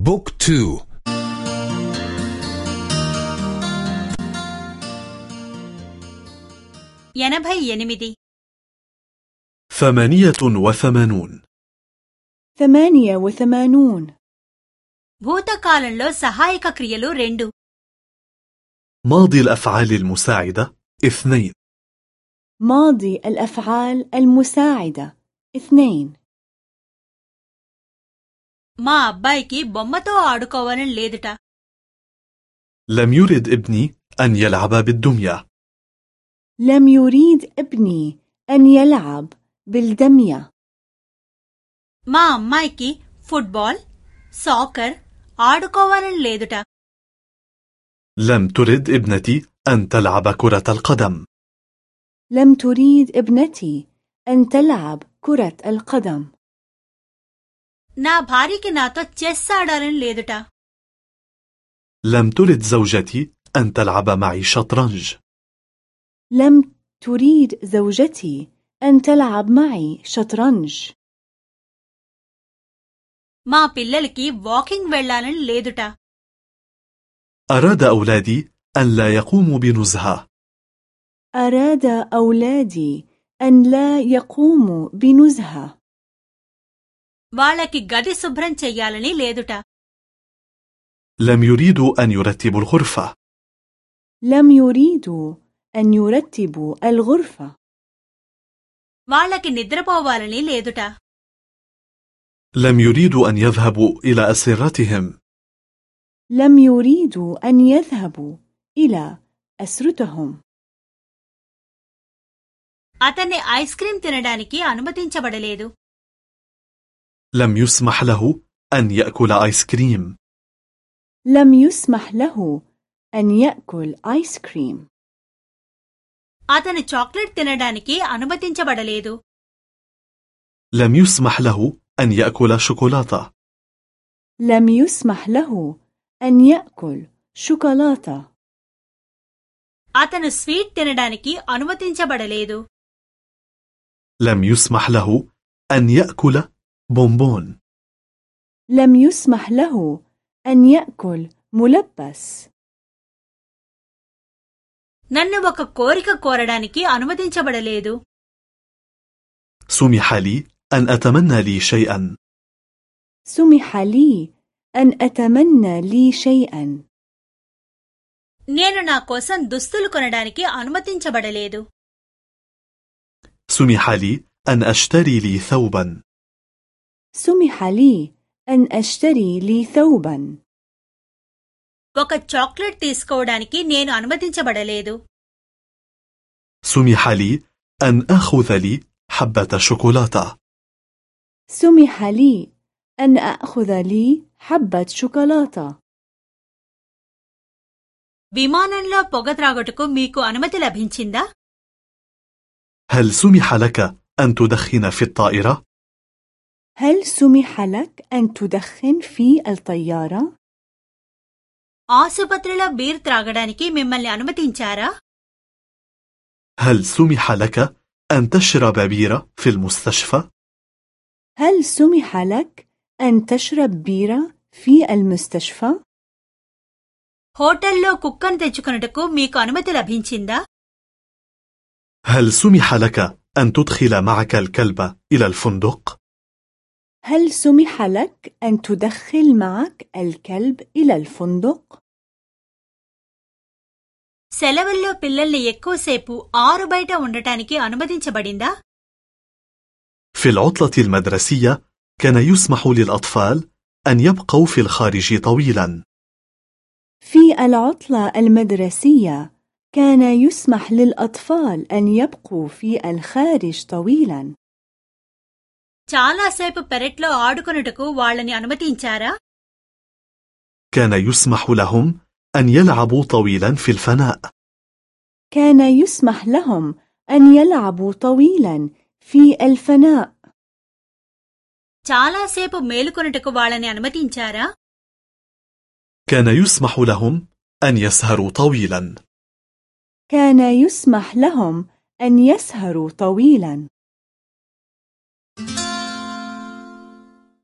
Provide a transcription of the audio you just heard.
بوك تو ఎనభై ఎనిమిది ثمانية وثمانون ثمانية وثمانون భూతకాలంలో సహాయక క్రియలు రెండు ماضي الأفعال المساعدة اثنين ماضي الأفعال المساعدة اثنين మా అబ్బాయికి బొమ్మతో ఆడుకోవాలని లేదుట لم يرد ابني أن يلعب بالدمية لم يريد ابني أن يلعب بالدمية మా అమ్మాయికి ఫుట్బాల్ సాకర్ ఆడుకోవాలని లేదుట لم ترد ابنتي أن تلعب كرة القدم لم تريد ابنتي أن تلعب كرة القدم నా భార్యకి నాతో చెస్ ఆడాలని లేదుట لم ترد زوجتي أن تلعب معي شطرنج لم تريد زوجتي أن تلعب معي شطرنج మా పిల్లలకి వాకింగ్ వెళ్ళాలని లేదుట أراد أولادي أن لا يقوموا بنزهة أراد أولادي أن لا يقوموا بنزهة వాళ్ళకి గది శుభ్రం చెయ్యాలని లేదుట لم يريدوا أن يرتبوا الغرفة لم يريدوا أن يرتبوا الغرفة వాళ్ళకి నిద్రపోవాలని లేదుట لم يريدوا أن يذهبوا إلى أسرتهم لم يريدوا أن يذهبوا إلى أسرتهم అతన్ని ఐస్ క్రీం తినడానికి అనుమతించబడలేదు لم يسمح له أن يأكل آيس كريم لم يسمح له أن يأكل آيس كريم అతను చాక్లెట్ తినడానికి అనుమతించబడలేదు لم يسمح له أن يأكل شوكولاتة لم يسمح له أن يأكل شوكولاتة అతను స్వీట్ తినడానికి అనుమతించబడలేదు لم يسمح له أن يأكل بونبون لم يسمح له أن يأكل ملبس నన్ను ఒక కోరిక కోరడానికి అనుమతించబడలేదు سمح لي أن أتمنى لي شيئا سمح لي أن أتمنى لي شيئا నేను నా కోసం దుస్తులు కొనడానికి అనుమతించబడలేదు سمح لي أن أشتري لي ثوبا سمح لي أن أشتري لي ثوبا ఒక చాక్లెట్ తీసుకోవడానికి నేను అనుమతించబడలేదు سمح لي أن أخذ لي حبة شوكولاتة سمح لي أن أخذ لي حبة شوكولاتة విమానంలో పొగ త్రాగుటకు మీకు అనుమతి లభించిందా هل سمح لك أن تدخن في الطائرة؟ هل سمح لك أن تدخن في الطيارة؟ ఆసుపత్రిలో బీర్ త్రాగడానికి మిమ్మల్ని అనుమతించారా هل سمح لك أن تشرب بيرة في المستشفى؟ هل سمح لك أن تشرب بيرة في المستشفى؟ హోటల్లో కుక్కను తెచ్చుకొనుటకు మీకు అనుమతి లభించిందా هل سمح لك أن تدخل معك الكلب إلى الفندق؟ هل سمح لك أن تدخل معك الكلب إلى الفندق؟ సెలవుల్లో పిల్లల్ని ఎక్కువసేపు ఆరు బయట ఉండటానికి అనుమతించబడిందా في العطلة المدرسية كان يسمح للأطفال أن يبقوا في الخارج طويلا في العطلة المدرسية كان يسمح للأطفال أن يبقوا في الخارج طويلا చాలాసేపు పెరట్లో ఆడుకొనుటకు వాళ్ళని అనుమతించారా كان يسمح لهم أن يلعبوا طويلا في الفناء كان يسمح لهم أن يلعبوا طويلا في الفناء చాలాసేపు మేలుకొనుటకు వాళ్ళని అనుమతించారా كان يسمح لهم أن يسهروا طويلا كان يسمح لهم أن يسهروا طويلا